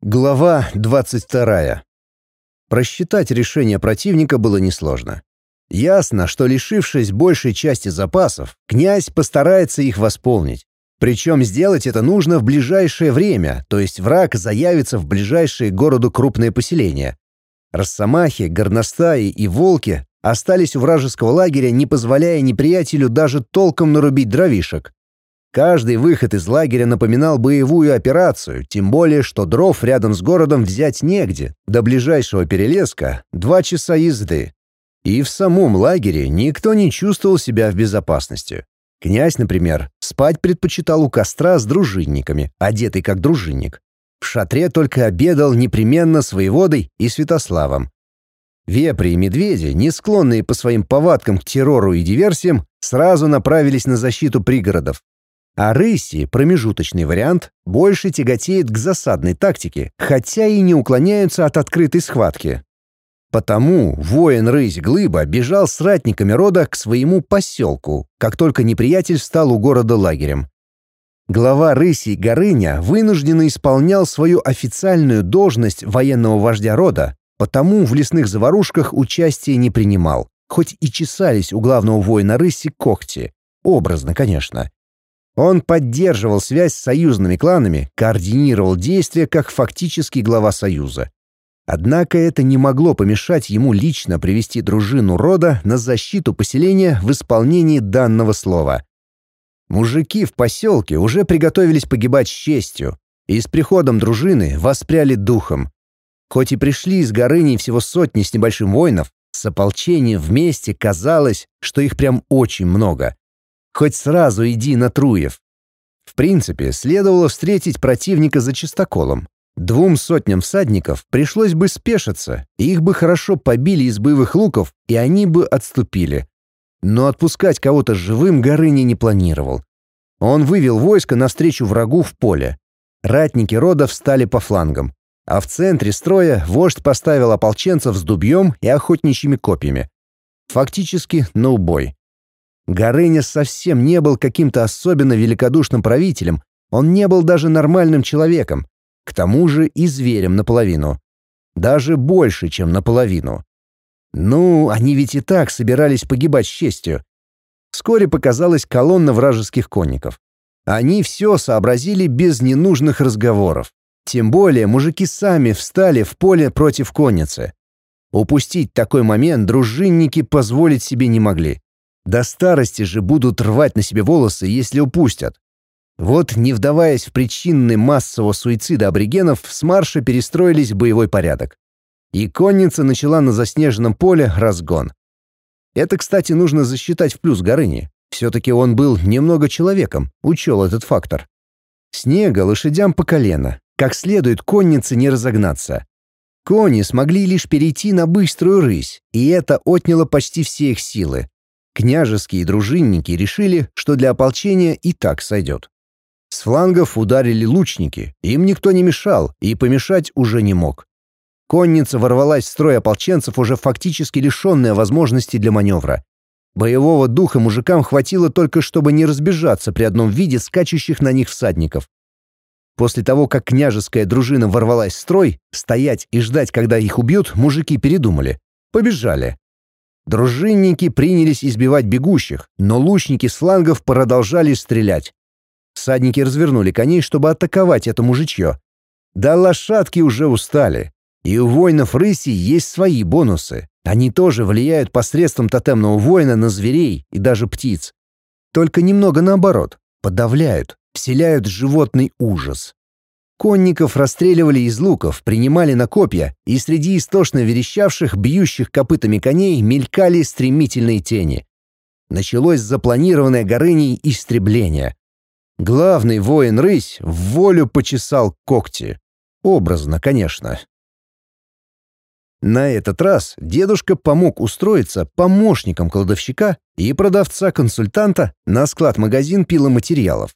Глава 22. Просчитать решение противника было несложно. Ясно, что лишившись большей части запасов, князь постарается их восполнить. Причем сделать это нужно в ближайшее время, то есть враг заявится в ближайшие городу крупные поселения. Росомахи, горностаи и волки остались у вражеского лагеря, не позволяя неприятелю даже толком нарубить дровишек. Каждый выход из лагеря напоминал боевую операцию, тем более, что дров рядом с городом взять негде. До ближайшего перелеска — два часа езды. И в самом лагере никто не чувствовал себя в безопасности. Князь, например, спать предпочитал у костра с дружинниками, одетый как дружинник. В шатре только обедал непременно с воеводой и Святославом. Вепри и медведи, не склонные по своим повадкам к террору и диверсиям, сразу направились на защиту пригородов, а рыси, промежуточный вариант, больше тяготеет к засадной тактике, хотя и не уклоняются от открытой схватки. Потому воин-рысь Глыба бежал с ратниками рода к своему поселку, как только неприятель стал у города лагерем. Глава рыси Горыня вынужденно исполнял свою официальную должность военного вождя рода, потому в лесных заварушках участия не принимал, хоть и чесались у главного воина рыси когти. Образно, конечно. Он поддерживал связь с союзными кланами, координировал действия как фактически глава союза. Однако это не могло помешать ему лично привести дружину рода на защиту поселения в исполнении данного слова. Мужики в поселке уже приготовились погибать с честью, и с приходом дружины воспряли духом. Хоть и пришли из горы всего сотни с небольшим воинов, с ополчением вместе казалось, что их прям очень много. Хоть сразу иди на Труев. В принципе, следовало встретить противника за чистоколом. Двум сотням всадников пришлось бы спешиться, их бы хорошо побили из боевых луков, и они бы отступили. Но отпускать кого-то живым Горыни не планировал. Он вывел войско навстречу врагу в поле. Ратники рода встали по флангам, а в центре строя вождь поставил ополченцев с дубьем и охотничьими копьями. Фактически на убой. Горыня совсем не был каким-то особенно великодушным правителем, он не был даже нормальным человеком, к тому же и зверем наполовину. Даже больше, чем наполовину. Ну, они ведь и так собирались погибать с честью. Вскоре показалась колонна вражеских конников. Они все сообразили без ненужных разговоров. Тем более мужики сами встали в поле против конницы. Упустить такой момент дружинники позволить себе не могли. До старости же будут рвать на себе волосы, если упустят. Вот, не вдаваясь в причины массового суицида аборигенов, с марша перестроились в боевой порядок. И конница начала на заснеженном поле разгон. Это, кстати, нужно засчитать в плюс Горыни. Все-таки он был немного человеком, учел этот фактор. Снега лошадям по колено. Как следует коннице не разогнаться. Кони смогли лишь перейти на быструю рысь, и это отняло почти все их силы. Княжеские дружинники решили, что для ополчения и так сойдет. С флангов ударили лучники, им никто не мешал и помешать уже не мог. Конница ворвалась в строй ополченцев, уже фактически лишенная возможности для маневра. Боевого духа мужикам хватило только, чтобы не разбежаться при одном виде скачущих на них всадников. После того, как княжеская дружина ворвалась в строй, стоять и ждать, когда их убьют, мужики передумали. Побежали. Дружинники принялись избивать бегущих, но лучники с флангов продолжали стрелять. Всадники развернули коней, чтобы атаковать это мужичье. Да лошадки уже устали. И у воинов рыси есть свои бонусы. Они тоже влияют посредством тотемного воина на зверей и даже птиц. Только немного наоборот. Подавляют, вселяют животный ужас. Конников расстреливали из луков, принимали на копья, и среди истошно верещавших, бьющих копытами коней мелькали стремительные тени. Началось запланированное Горыней истребление. Главный воин-рысь в волю почесал когти. Образно, конечно. На этот раз дедушка помог устроиться помощником кладовщика и продавца-консультанта на склад-магазин пиломатериалов.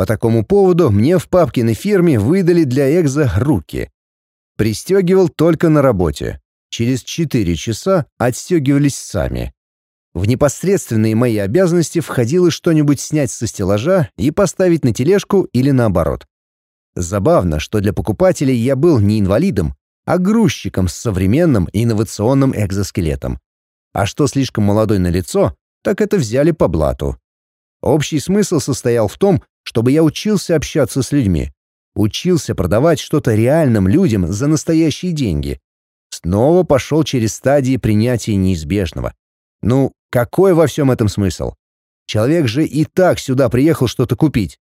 По такому поводу мне в папкиной фирме выдали для экза руки. Пристегивал только на работе. Через 4 часа отстегивались сами. В непосредственные мои обязанности входило что-нибудь снять со стеллажа и поставить на тележку или наоборот. Забавно, что для покупателей я был не инвалидом, а грузчиком с современным инновационным экзоскелетом. А что слишком молодой на лицо, так это взяли по блату. Общий смысл состоял в том, чтобы я учился общаться с людьми. Учился продавать что-то реальным людям за настоящие деньги. Снова пошел через стадии принятия неизбежного. Ну, какой во всем этом смысл? Человек же и так сюда приехал что-то купить.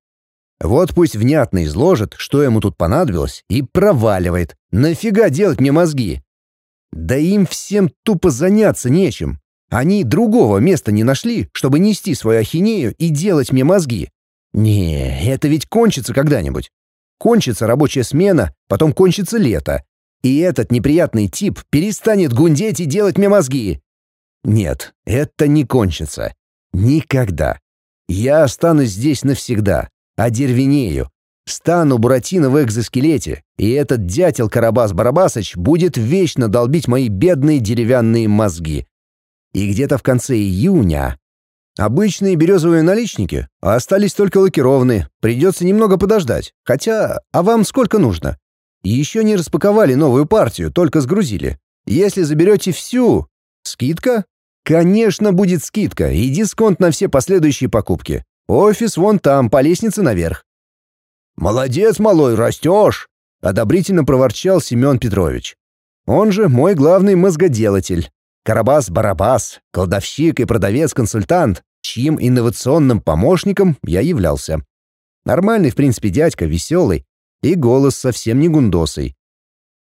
Вот пусть внятно изложит, что ему тут понадобилось, и проваливает. Нафига делать мне мозги? Да им всем тупо заняться нечем. Они другого места не нашли, чтобы нести свою ахинею и делать мне мозги. Не, это ведь кончится когда-нибудь. Кончится рабочая смена, потом кончится лето. И этот неприятный тип перестанет гундеть и делать мне мозги. Нет, это не кончится. Никогда. Я останусь здесь навсегда одервенею, стану Буратино в экзоскелете, и этот дятел Карабас-Барабасыч будет вечно долбить мои бедные деревянные мозги. И где-то в конце июня... Обычные березовые наличники, а остались только лакированные. Придется немного подождать. Хотя, а вам сколько нужно? Еще не распаковали новую партию, только сгрузили. Если заберете всю... Скидка? Конечно, будет скидка и дисконт на все последующие покупки. Офис вон там, по лестнице наверх». «Молодец, малой, растешь!» — одобрительно проворчал Семен Петрович. Он же мой главный мозгоделатель. Карабас-барабас, кладовщик и продавец-консультант, чьим инновационным помощником я являлся. Нормальный, в принципе, дядька, веселый, и голос совсем не гундосый.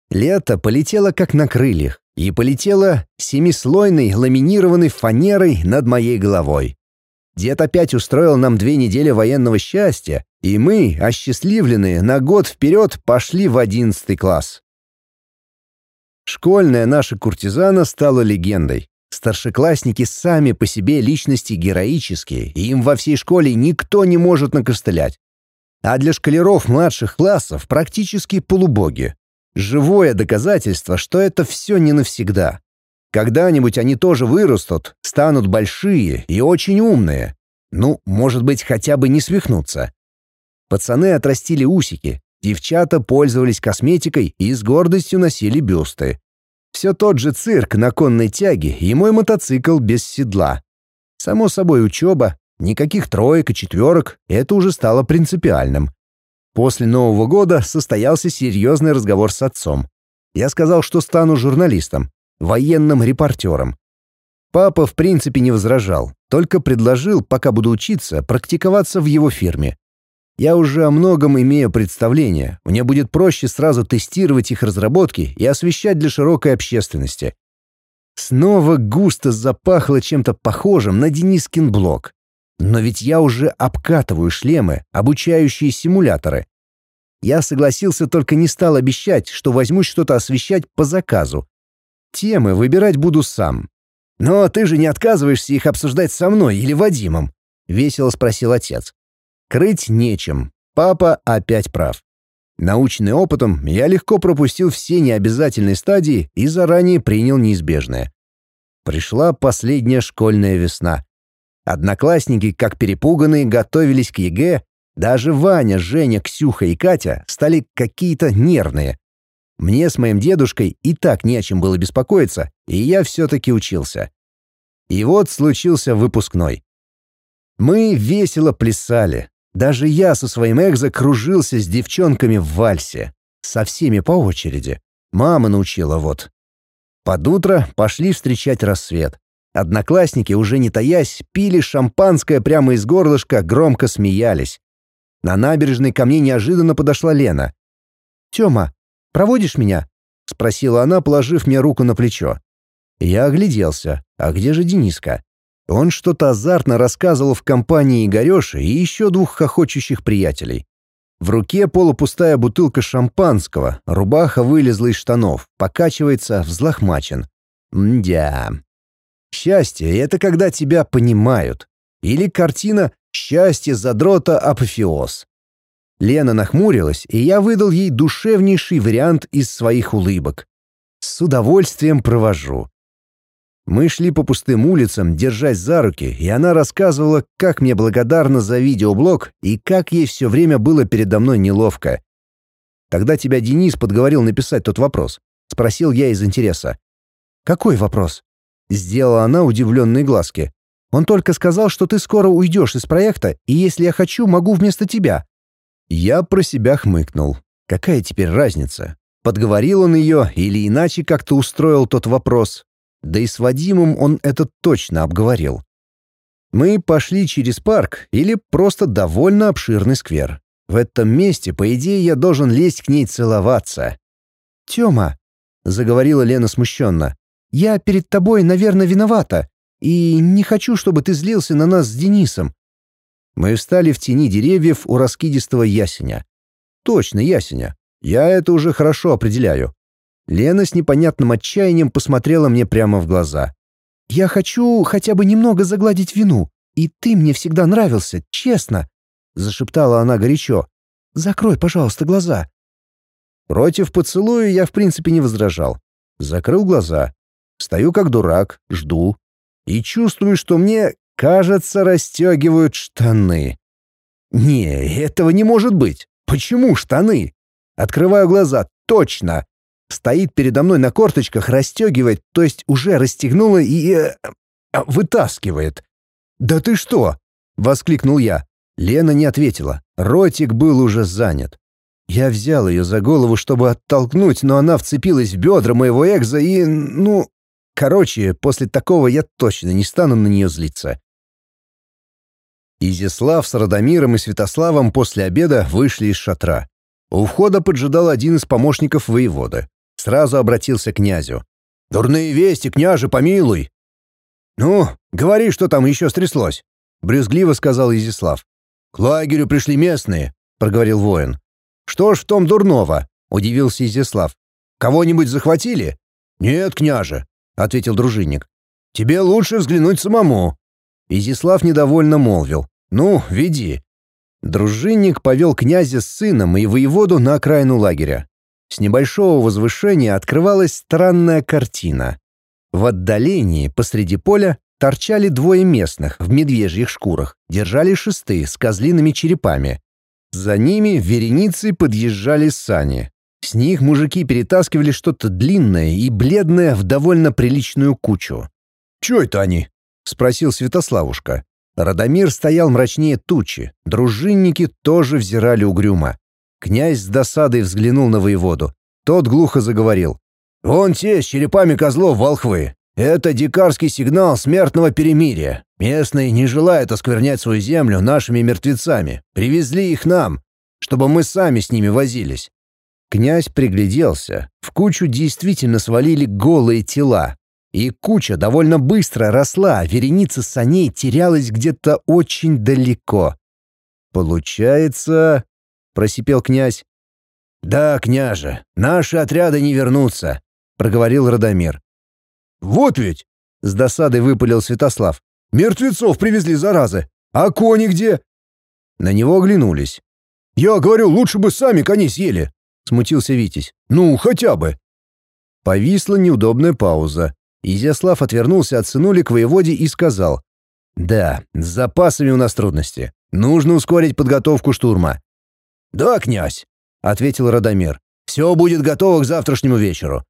Лето полетело как на крыльях, и полетело семислойной ламинированной фанерой над моей головой. Дед опять устроил нам две недели военного счастья, и мы, осчастливленные, на год вперед пошли в одиннадцатый класс. Школьная наша куртизана стала легендой. Старшеклассники сами по себе личности героические, и им во всей школе никто не может накостылять. А для школяров младших классов практически полубоги. Живое доказательство, что это все не навсегда. Когда-нибудь они тоже вырастут, станут большие и очень умные. Ну, может быть, хотя бы не свихнутся. Пацаны отрастили усики, девчата пользовались косметикой и с гордостью носили бюсты. Все тот же цирк на конной тяге и мой мотоцикл без седла. Само собой учеба, никаких троек и четверок, это уже стало принципиальным. После Нового года состоялся серьезный разговор с отцом. Я сказал, что стану журналистом, военным репортером. Папа в принципе не возражал, только предложил, пока буду учиться, практиковаться в его фирме. Я уже о многом имею представление, мне будет проще сразу тестировать их разработки и освещать для широкой общественности. Снова густо запахло чем-то похожим на Денискин блок. Но ведь я уже обкатываю шлемы, обучающие симуляторы. Я согласился, только не стал обещать, что возьмусь что-то освещать по заказу, Темы выбирать буду сам. Но ты же не отказываешься их обсуждать со мной или Вадимом? Весело спросил отец. Крыть нечем. Папа опять прав. Научный опытом, я легко пропустил все необязательные стадии и заранее принял неизбежное. Пришла последняя школьная весна. Одноклассники, как перепуганные, готовились к ЕГЭ. Даже Ваня, Женя, Ксюха и Катя стали какие-то нервные. Мне с моим дедушкой и так не о чем было беспокоиться, и я все-таки учился. И вот случился выпускной. Мы весело плясали. Даже я со своим экзо кружился с девчонками в вальсе. Со всеми по очереди. Мама научила вот. Под утро пошли встречать рассвет. Одноклассники, уже не таясь, пили шампанское прямо из горлышка, громко смеялись. На набережной ко мне неожиданно подошла Лена. «Тёма, Проводишь меня?» — спросила она, положив мне руку на плечо. Я огляделся. А где же Дениска? Он что-то азартно рассказывал в компании Игорёши и еще двух хохочущих приятелей. В руке полупустая бутылка шампанского, рубаха вылезла из штанов, покачивается, взлохмачен. Мдя. Счастье — это когда тебя понимают. Или картина «Счастье задрота апофеоз». Лена нахмурилась, и я выдал ей душевнейший вариант из своих улыбок. С удовольствием провожу. Мы шли по пустым улицам, держась за руки, и она рассказывала, как мне благодарна за видеоблог и как ей все время было передо мной неловко. Тогда тебя Денис подговорил написать тот вопрос. Спросил я из интереса. «Какой вопрос?» Сделала она удивленные глазки. «Он только сказал, что ты скоро уйдешь из проекта, и если я хочу, могу вместо тебя». Я про себя хмыкнул. Какая теперь разница? Подговорил он ее или иначе как-то устроил тот вопрос. Да и с Вадимом он это точно обговорил. Мы пошли через парк или просто довольно обширный сквер. В этом месте, по идее, я должен лезть к ней целоваться. «Тёма», — заговорила Лена смущенно, — «я перед тобой, наверное, виновата, и не хочу, чтобы ты злился на нас с Денисом». Мы встали в тени деревьев у раскидистого ясеня. Точно ясеня. Я это уже хорошо определяю. Лена с непонятным отчаянием посмотрела мне прямо в глаза. «Я хочу хотя бы немного загладить вину, и ты мне всегда нравился, честно», — зашептала она горячо. «Закрой, пожалуйста, глаза». Против поцелуя я в принципе не возражал. Закрыл глаза. Стою как дурак, жду. И чувствую, что мне, кажется, расстегивают штаны. Не, этого не может быть. Почему штаны? Открываю глаза. Точно. Стоит передо мной на корточках, расстегивает, то есть уже расстегнула и... Э, вытаскивает. «Да ты что?» — воскликнул я. Лена не ответила. Ротик был уже занят. Я взял ее за голову, чтобы оттолкнуть, но она вцепилась в бедра моего экза и... ну... Короче, после такого я точно не стану на нее злиться. Изяслав с Радомиром и Святославом после обеда вышли из шатра. У входа поджидал один из помощников воевода. Сразу обратился к князю. «Дурные вести, княже, помилуй!» «Ну, говори, что там еще стряслось», — брюзгливо сказал Изяслав. «К лагерю пришли местные», — проговорил воин. «Что ж в том дурного?» — удивился Изяслав. «Кого-нибудь захватили?» «Нет, княже», — ответил дружинник. «Тебе лучше взглянуть самому». Изяслав недовольно молвил. «Ну, веди». Дружинник повел князя с сыном и воеводу на окраину лагеря. С небольшого возвышения открывалась странная картина. В отдалении, посреди поля, торчали двое местных в медвежьих шкурах, держали шесты с козлиными черепами. За ними вереницей подъезжали сани. С них мужики перетаскивали что-то длинное и бледное в довольно приличную кучу. «Чё это они?» — спросил Святославушка. Радомир стоял мрачнее тучи, дружинники тоже взирали угрюмо. Князь с досадой взглянул на воеводу. Тот глухо заговорил. «Вон те с черепами козлов волхвы. Это дикарский сигнал смертного перемирия. Местные не желают осквернять свою землю нашими мертвецами. Привезли их нам, чтобы мы сами с ними возились». Князь пригляделся. В кучу действительно свалили голые тела. И куча довольно быстро росла, вереница саней терялась где-то очень далеко. «Получается...» — просипел князь. «Да, княже, наши отряды не вернутся», — проговорил Радомир. «Вот ведь!» — с досадой выпалил Святослав. «Мертвецов привезли, заразы! А кони где?» На него оглянулись. «Я говорю, лучше бы сами коней съели!» — смутился Витязь. «Ну, хотя бы!» Повисла неудобная пауза. Изяслав отвернулся от сынули к воеводе и сказал. «Да, с запасами у нас трудности. Нужно ускорить подготовку штурма». «Да, князь», — ответил Радомир. «Все будет готово к завтрашнему вечеру.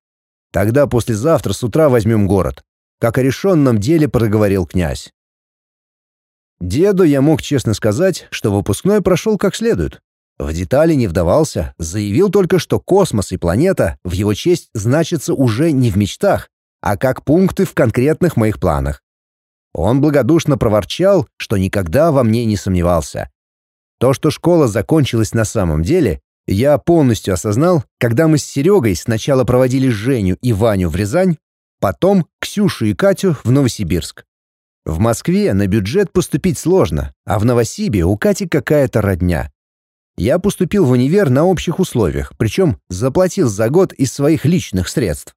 Тогда послезавтра с утра возьмем город», — как о решенном деле проговорил князь. Деду я мог честно сказать, что выпускной прошел как следует. В детали не вдавался, заявил только, что космос и планета в его честь значатся уже не в мечтах, а как пункты в конкретных моих планах. Он благодушно проворчал, что никогда во мне не сомневался. То, что школа закончилась на самом деле, я полностью осознал, когда мы с Серегой сначала проводили Женю и Ваню в Рязань, потом Ксюшу и Катю в Новосибирск. В Москве на бюджет поступить сложно, а в Новосибе у Кати какая-то родня. Я поступил в универ на общих условиях, причем заплатил за год из своих личных средств.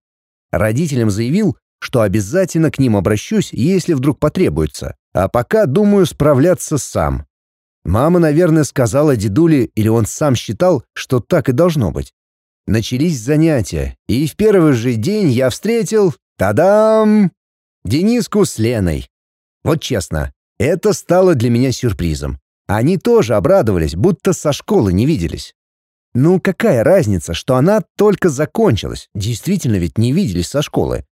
Родителям заявил, что обязательно к ним обращусь, если вдруг потребуется, а пока думаю справляться сам. Мама, наверное, сказала дедуле, или он сам считал, что так и должно быть. Начались занятия, и в первый же день я встретил, тадам, Дениску с Леной. Вот честно, это стало для меня сюрпризом. Они тоже обрадовались, будто со школы не виделись. Ну какая разница, что она только закончилась, действительно ведь не виделись со школы.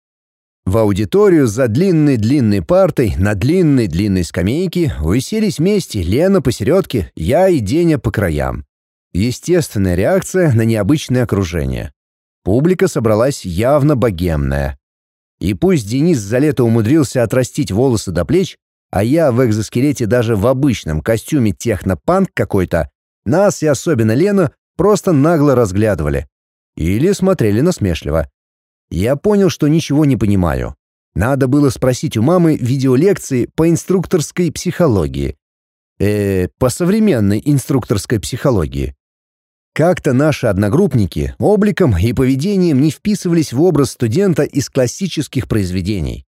В аудиторию за длинной-длинной партой на длинной-длинной скамейке уселись вместе Лена посередке, я и Деня по краям. Естественная реакция на необычное окружение. Публика собралась явно богемная. И пусть Денис за лето умудрился отрастить волосы до плеч, а я в экзоскелете даже в обычном костюме технопанк какой-то, нас и особенно Лену просто нагло разглядывали. Или смотрели насмешливо. Я понял, что ничего не понимаю. Надо было спросить у мамы видеолекции по инструкторской психологии. Э, по современной инструкторской психологии. Как-то наши одногруппники обликом и поведением не вписывались в образ студента из классических произведений.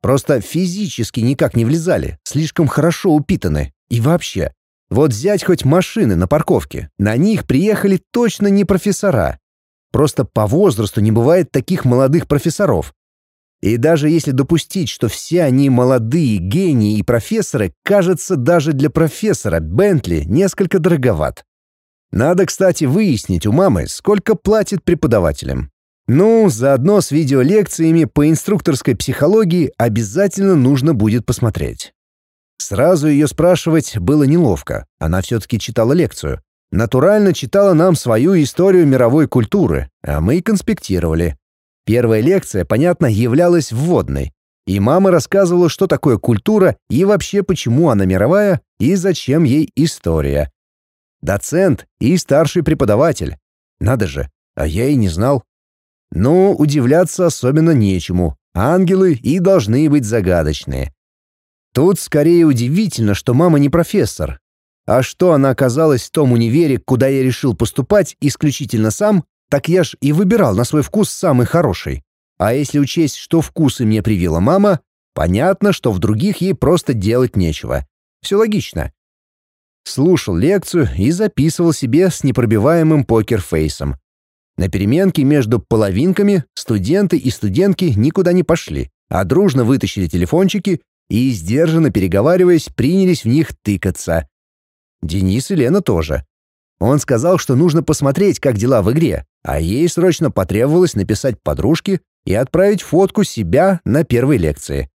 Просто физически никак не влезали, слишком хорошо упитаны. И вообще, вот взять хоть машины на парковке, на них приехали точно не профессора. Просто по возрасту не бывает таких молодых профессоров. И даже если допустить, что все они молодые гении и профессоры, кажется, даже для профессора Бентли несколько дороговат. Надо, кстати, выяснить у мамы, сколько платит преподавателям. Ну, заодно с видеолекциями по инструкторской психологии обязательно нужно будет посмотреть. Сразу ее спрашивать было неловко, она все-таки читала лекцию. Натурально читала нам свою историю мировой культуры, а мы конспектировали. Первая лекция, понятно, являлась вводной, и мама рассказывала, что такое культура и вообще почему она мировая и зачем ей история. Доцент и старший преподаватель. Надо же, а я и не знал. Но удивляться особенно нечему. Ангелы и должны быть загадочные. Тут скорее удивительно, что мама не профессор. А что она оказалась в том универе, куда я решил поступать исключительно сам, так я ж и выбирал на свой вкус самый хороший. А если учесть, что вкусы мне привила мама, понятно, что в других ей просто делать нечего. Все логично. Слушал лекцию и записывал себе с непробиваемым покерфейсом. На переменке между половинками студенты и студентки никуда не пошли, а дружно вытащили телефончики и, сдержанно переговариваясь, принялись в них тыкаться. Денис и Лена тоже. Он сказал, что нужно посмотреть, как дела в игре, а ей срочно потребовалось написать подружке и отправить фотку себя на первой лекции.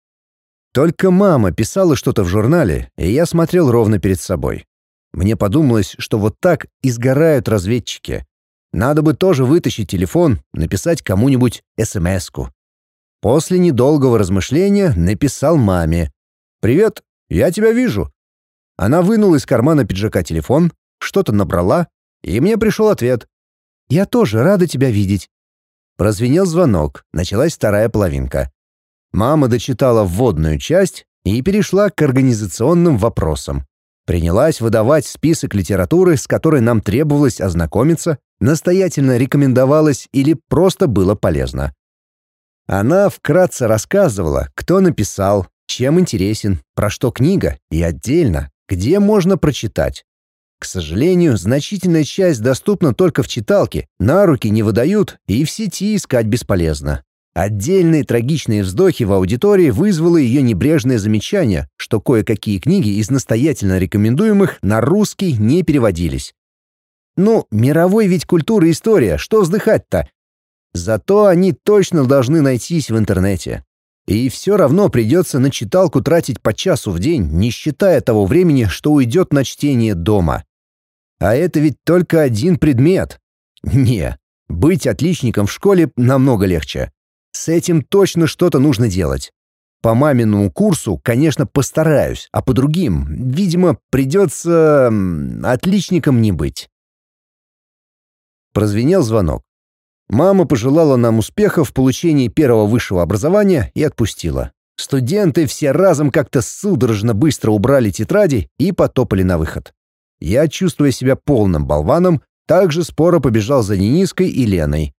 Только мама писала что-то в журнале, и я смотрел ровно перед собой. Мне подумалось, что вот так изгорают разведчики. Надо бы тоже вытащить телефон, написать кому-нибудь СМС-ку. После недолгого размышления написал маме. «Привет, я тебя вижу». Она вынула из кармана пиджака телефон, что-то набрала, и мне пришел ответ. «Я тоже рада тебя видеть». Прозвенел звонок, началась вторая половинка. Мама дочитала вводную часть и перешла к организационным вопросам. Принялась выдавать список литературы, с которой нам требовалось ознакомиться, настоятельно рекомендовалось или просто было полезно. Она вкратце рассказывала, кто написал, чем интересен, про что книга и отдельно, где можно прочитать. К сожалению, значительная часть доступна только в читалке, на руки не выдают и в сети искать бесполезно. Отдельные трагичные вздохи в аудитории вызвало ее небрежное замечание, что кое-какие книги из настоятельно рекомендуемых на русский не переводились. Ну, мировой ведь культура и история, что вздыхать-то? Зато они точно должны найтись в интернете. И все равно придется на читалку тратить по часу в день, не считая того времени, что уйдет на чтение дома. А это ведь только один предмет. Не, быть отличником в школе намного легче. С этим точно что-то нужно делать. По маминому курсу, конечно, постараюсь, а по другим, видимо, придется отличником не быть. Прозвенел звонок. Мама пожелала нам успеха в получении первого высшего образования и отпустила. Студенты все разом как-то судорожно быстро убрали тетради и потопали на выход. Я, чувствуя себя полным болваном, также споро побежал за Дениской и Леной.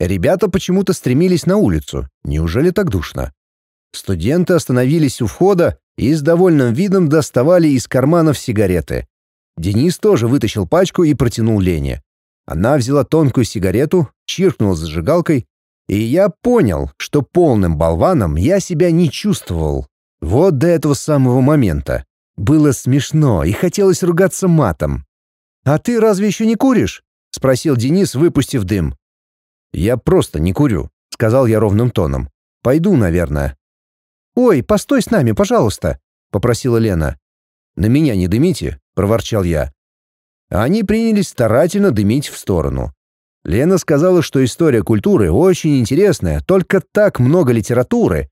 Ребята почему-то стремились на улицу. Неужели так душно? Студенты остановились у входа и с довольным видом доставали из карманов сигареты. Денис тоже вытащил пачку и протянул Лене. Она взяла тонкую сигарету, чиркнула зажигалкой, и я понял, что полным болваном я себя не чувствовал. Вот до этого самого момента. Было смешно и хотелось ругаться матом. «А ты разве еще не куришь?» — спросил Денис, выпустив дым. «Я просто не курю», — сказал я ровным тоном. «Пойду, наверное». «Ой, постой с нами, пожалуйста», — попросила Лена. «На меня не дымите», — проворчал я. Они принялись старательно дымить в сторону. Лена сказала, что история культуры очень интересная, только так много литературы.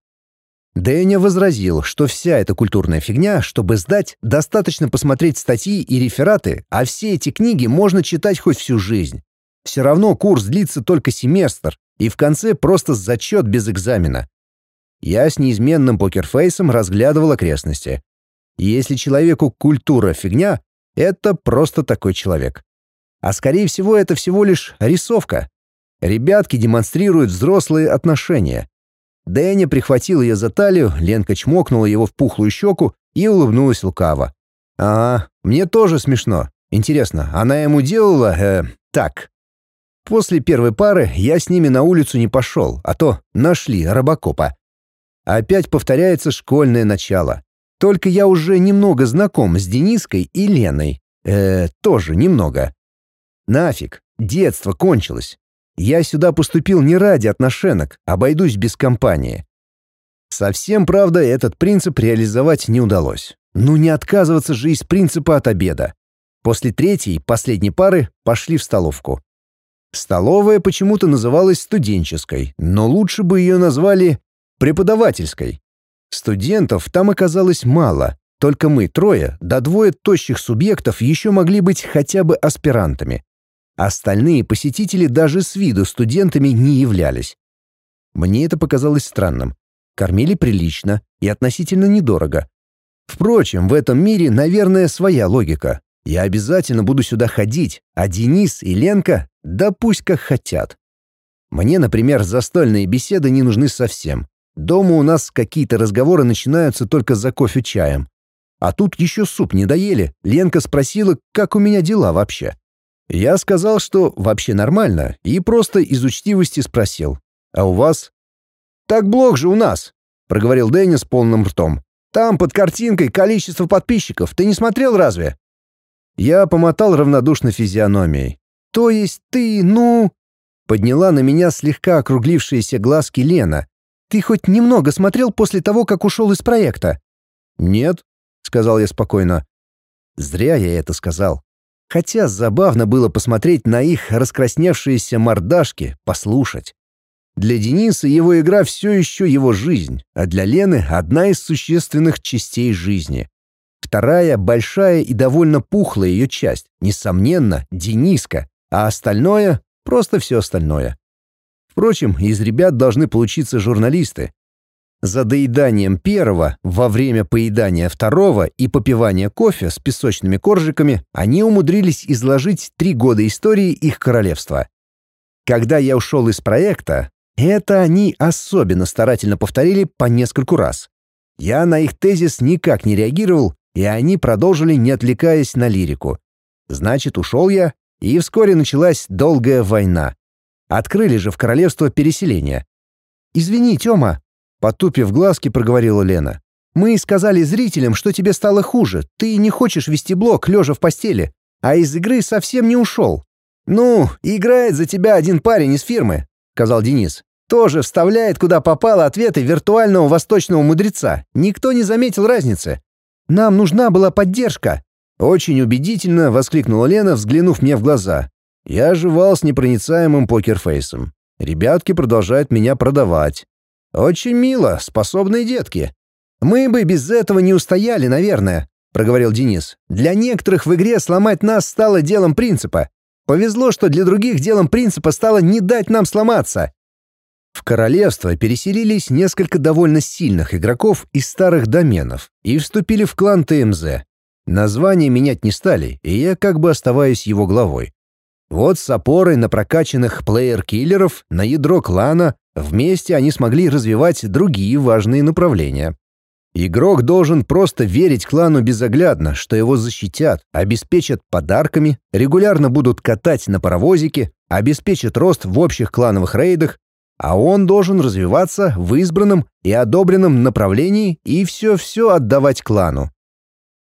Дэня возразил, что вся эта культурная фигня, чтобы сдать, достаточно посмотреть статьи и рефераты, а все эти книги можно читать хоть всю жизнь. Все равно курс длится только семестр, и в конце просто зачет без экзамена. Я с неизменным покерфейсом разглядывал окрестности. Если человеку культура фигня, это просто такой человек. А скорее всего, это всего лишь рисовка. Ребятки демонстрируют взрослые отношения. Дэня прихватил ее за талию, Ленка чмокнула его в пухлую щеку и улыбнулась лукаво. «А, мне тоже смешно. Интересно, она ему делала, э, так?» После первой пары я с ними на улицу не пошел, а то нашли робокопа. Опять повторяется школьное начало. Только я уже немного знаком с Дениской и Леной. Э, тоже немного. Нафиг, детство кончилось. Я сюда поступил не ради отношенок, обойдусь без компании. Совсем, правда, этот принцип реализовать не удалось. Ну не отказываться же из принципа от обеда. После третьей, последней пары пошли в столовку. Столовая почему-то называлась студенческой, но лучше бы ее назвали преподавательской. Студентов там оказалось мало, только мы трое, да двое тощих субъектов еще могли быть хотя бы аспирантами. Остальные посетители даже с виду студентами не являлись. Мне это показалось странным. Кормили прилично и относительно недорого. Впрочем, в этом мире, наверное, своя логика. Я обязательно буду сюда ходить, а Денис и Ленка, да пусть как хотят. Мне, например, застольные беседы не нужны совсем. Дома у нас какие-то разговоры начинаются только за кофе-чаем. А тут еще суп не доели. Ленка спросила, как у меня дела вообще. Я сказал, что вообще нормально, и просто из учтивости спросил. «А у вас?» «Так блог же у нас», — проговорил Деннис полным ртом. «Там под картинкой количество подписчиков. Ты не смотрел разве?» Я помотал равнодушно физиономией. «То есть ты, ну...» Подняла на меня слегка округлившиеся глазки Лена. «Ты хоть немного смотрел после того, как ушел из проекта?» «Нет», — сказал я спокойно. Зря я это сказал. Хотя забавно было посмотреть на их раскрасневшиеся мордашки, послушать. Для Дениса его игра все еще его жизнь, а для Лены — одна из существенных частей жизни. Вторая, большая и довольно пухлая ее часть, несомненно, Дениска, а остальное — просто все остальное. Впрочем, из ребят должны получиться журналисты. За доеданием первого, во время поедания второго и попивания кофе с песочными коржиками они умудрились изложить три года истории их королевства. Когда я ушел из проекта, это они особенно старательно повторили по нескольку раз. Я на их тезис никак не реагировал и они продолжили, не отвлекаясь на лирику. Значит, ушел я, и вскоре началась долгая война. Открыли же в королевство переселение. «Извини, Тёма», — потупив глазки, проговорила Лена. «Мы сказали зрителям, что тебе стало хуже. Ты не хочешь вести блог, лежа в постели, а из игры совсем не ушел». «Ну, играет за тебя один парень из фирмы», — сказал Денис. «Тоже вставляет, куда попало, ответы виртуального восточного мудреца. Никто не заметил разницы. Нам нужна была поддержка!» Очень убедительно воскликнула Лена, взглянув мне в глаза. Я оживал с непроницаемым покерфейсом. Ребятки продолжают меня продавать. Очень мило, способные детки. Мы бы без этого не устояли, наверное, проговорил Денис. Для некоторых в игре сломать нас стало делом принципа. Повезло, что для других делом принципа стало не дать нам сломаться. В королевство переселились несколько довольно сильных игроков из старых доменов и вступили в клан ТМЗ. Название менять не стали, и я как бы оставаюсь его главой. Вот с опорой на прокачанных плеер-киллеров, на ядро клана, вместе они смогли развивать другие важные направления. Игрок должен просто верить клану безоглядно, что его защитят, обеспечат подарками, регулярно будут катать на паровозике, обеспечат рост в общих клановых рейдах а он должен развиваться в избранном и одобренном направлении и все-все отдавать клану.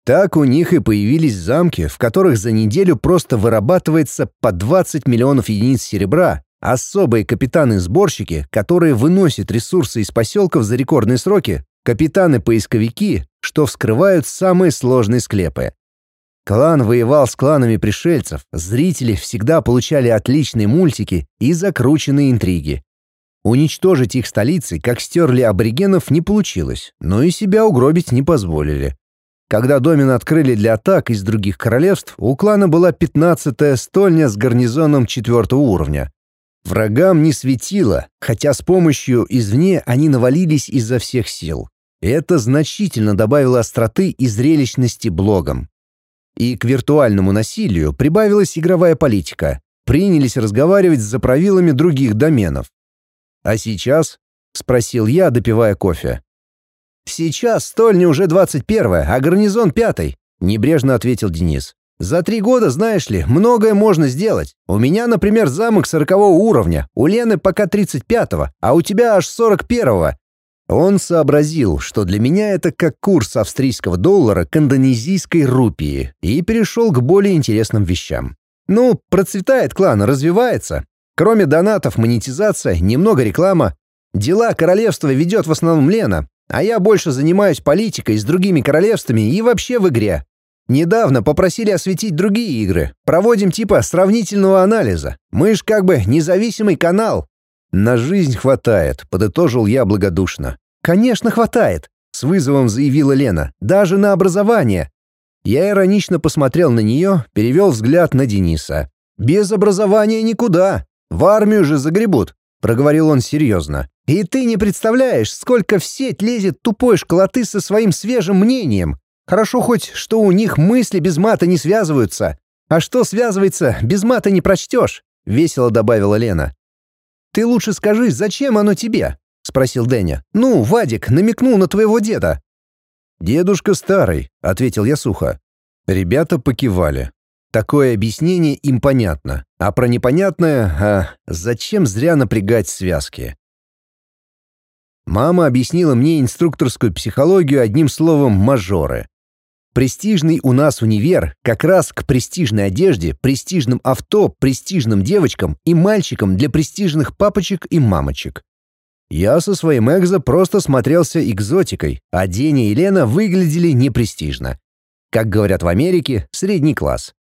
Так у них и появились замки, в которых за неделю просто вырабатывается по 20 миллионов единиц серебра, особые капитаны-сборщики, которые выносят ресурсы из поселков за рекордные сроки, капитаны-поисковики, что вскрывают самые сложные склепы. Клан воевал с кланами пришельцев, зрители всегда получали отличные мультики и закрученные интриги. Уничтожить их столицы, как стерли аборигенов, не получилось, но и себя угробить не позволили. Когда домен открыли для атак из других королевств, у клана была пятнадцатая стольня с гарнизоном четвертого уровня. Врагам не светило, хотя с помощью извне они навалились изо всех сил. Это значительно добавило остроты и зрелищности блогам. И к виртуальному насилию прибавилась игровая политика. Принялись разговаривать за правилами других доменов. «А сейчас?» — спросил я, допивая кофе. «Сейчас стольня уже 21 а гарнизон пятый», — небрежно ответил Денис. «За три года, знаешь ли, многое можно сделать. У меня, например, замок сорокового уровня, у Лены пока 35-го, а у тебя аж 41-го». Он сообразил, что для меня это как курс австрийского доллара к индонезийской рупии, и перешел к более интересным вещам. «Ну, процветает клан, развивается. Кроме донатов, монетизация, немного реклама. Дела королевства ведет в основном Лена, а я больше занимаюсь политикой с другими королевствами и вообще в игре. Недавно попросили осветить другие игры. Проводим типа сравнительного анализа. Мы ж как бы независимый канал. На жизнь хватает, подытожил я благодушно. Конечно, хватает, с вызовом заявила Лена. Даже на образование. Я иронично посмотрел на нее, перевел взгляд на Дениса. Без образования никуда. В армию же загребут, проговорил он серьезно. И ты не представляешь, сколько в сеть лезет тупой школоты со своим свежим мнением. Хорошо хоть, что у них мысли без мата не связываются. А что связывается, без мата не прочтешь», — весело добавила Лена. «Ты лучше скажи, зачем оно тебе?» — спросил Дэня. «Ну, Вадик намекнул на твоего деда». «Дедушка старый», — ответил я сухо. Ребята покивали. Такое объяснение им понятно, а про непонятное, а зачем зря напрягать связки? Мама объяснила мне инструкторскую психологию одним словом «мажоры». Престижный у нас универ как раз к престижной одежде, престижным авто, престижным девочкам и мальчикам для престижных папочек и мамочек. Я со своим экзо просто смотрелся экзотикой, а Деня и Лена выглядели непрестижно. Как говорят в Америке, средний класс.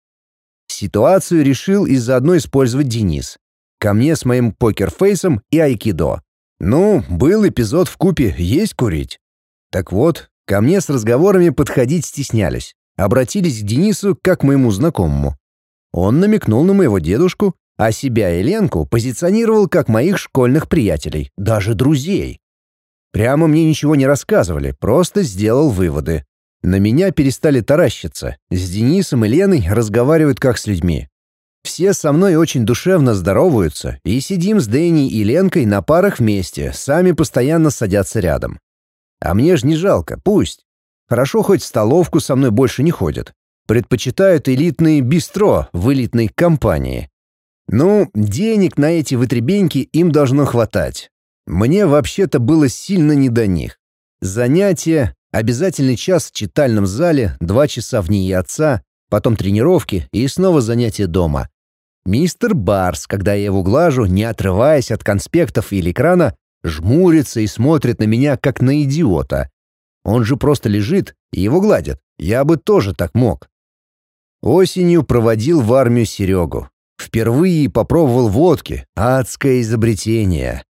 Ситуацию решил из-за одной использовать Денис. Ко мне с моим покерфейсом и айкидо. Ну, был эпизод в купе «Есть курить». Так вот, ко мне с разговорами подходить стеснялись. Обратились к Денису как к моему знакомому. Он намекнул на моего дедушку, а себя и Ленку позиционировал как моих школьных приятелей, даже друзей. Прямо мне ничего не рассказывали, просто сделал выводы. На меня перестали таращиться. С Денисом и Леной разговаривают как с людьми. Все со мной очень душевно здороваются, и сидим с Дэнни и Ленкой на парах вместе, сами постоянно садятся рядом. А мне ж не жалко, пусть. Хорошо, хоть в столовку со мной больше не ходят. Предпочитают элитные бистро в элитной компании. Ну, денег на эти вытребеньки им должно хватать. Мне вообще-то было сильно не до них. Занятия, обязательный час в читальном зале, два часа в ней отца, потом тренировки и снова занятия дома. Мистер Барс, когда я его глажу, не отрываясь от конспектов или экрана, жмурится и смотрит на меня, как на идиота. Он же просто лежит, и его гладят. Я бы тоже так мог. Осенью проводил в армию Серегу. Впервые попробовал водки. Адское изобретение.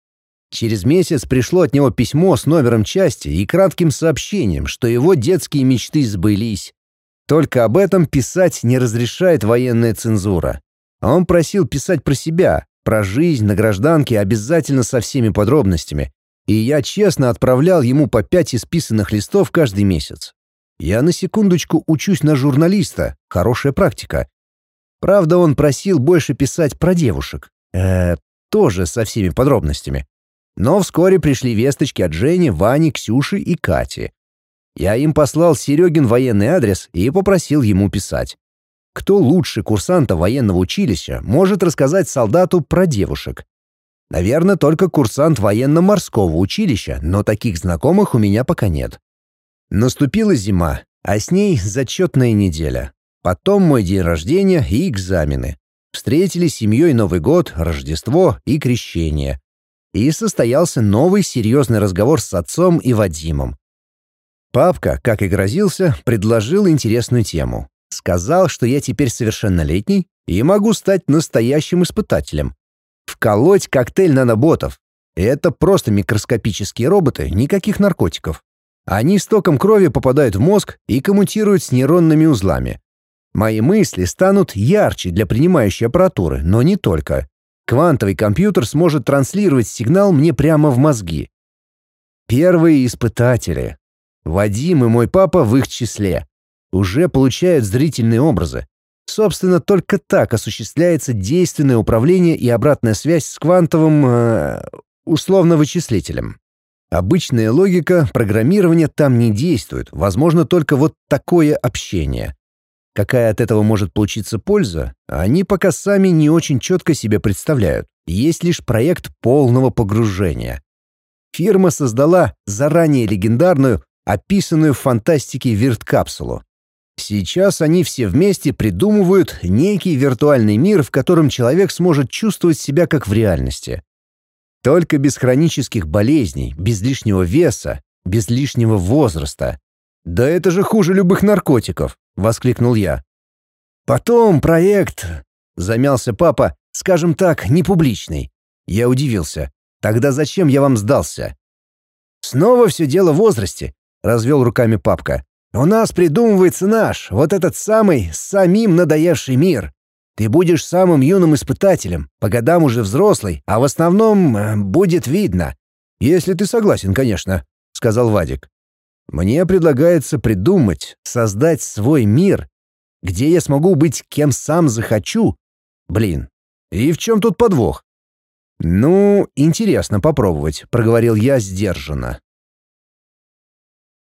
Через месяц пришло от него письмо с номером части и кратким сообщением, что его детские мечты сбылись. Только об этом писать не разрешает военная цензура. А он просил писать про себя, про жизнь на гражданке обязательно со всеми подробностями. И я честно отправлял ему по пять исписанных листов каждый месяц. Я на секундочку учусь на журналиста, хорошая практика. Правда, он просил больше писать про девушек. Э, тоже со всеми подробностями. Но вскоре пришли весточки от Жени, Вани, Ксюши и Кати. Я им послал Серегин военный адрес и попросил ему писать. Кто лучше курсанта военного училища может рассказать солдату про девушек? Наверное, только курсант военно-морского училища, но таких знакомых у меня пока нет. Наступила зима, А с ней зачетная неделя. Потом мой день рождения и экзамены. Встретили семьей Новый год, Рождество и Крещение. И состоялся новый серьезный разговор с отцом и Вадимом. Папка, как и грозился, предложил интересную тему. Сказал, что я теперь совершеннолетний и могу стать настоящим испытателем. Вколоть коктейль наноботов. Это просто микроскопические роботы, никаких наркотиков. Они с током крови попадают в мозг и коммутируют с нейронными узлами. Мои мысли станут ярче для принимающей аппаратуры, но не только. Квантовый компьютер сможет транслировать сигнал мне прямо в мозги. Первые испытатели. Вадим и мой папа в их числе. Уже получают зрительные образы. Собственно, только так осуществляется действенное управление и обратная связь с квантовым... Э, условно-вычислителем. Обычная логика программирования там не действует, возможно только вот такое общение. Какая от этого может получиться польза, они пока сами не очень четко себе представляют. Есть лишь проект полного погружения. Фирма создала заранее легендарную, описанную в фантастике вирт-капсулу. Сейчас они все вместе придумывают некий виртуальный мир, в котором человек сможет чувствовать себя как в реальности. Только без хронических болезней, без лишнего веса, без лишнего возраста. «Да это же хуже любых наркотиков!» — воскликнул я. «Потом проект...» — замялся папа, скажем так, не публичный. Я удивился. «Тогда зачем я вам сдался?» «Снова все дело в возрасте», — развел руками папка. У нас придумывается наш, вот этот самый, самим надоевший мир. Ты будешь самым юным испытателем, по годам уже взрослый, а в основном э, будет видно. Если ты согласен, конечно, сказал Вадик. Мне предлагается придумать, создать свой мир, где я смогу быть кем сам захочу. Блин, и в чем тут подвох? Ну, интересно попробовать, проговорил я сдержанно.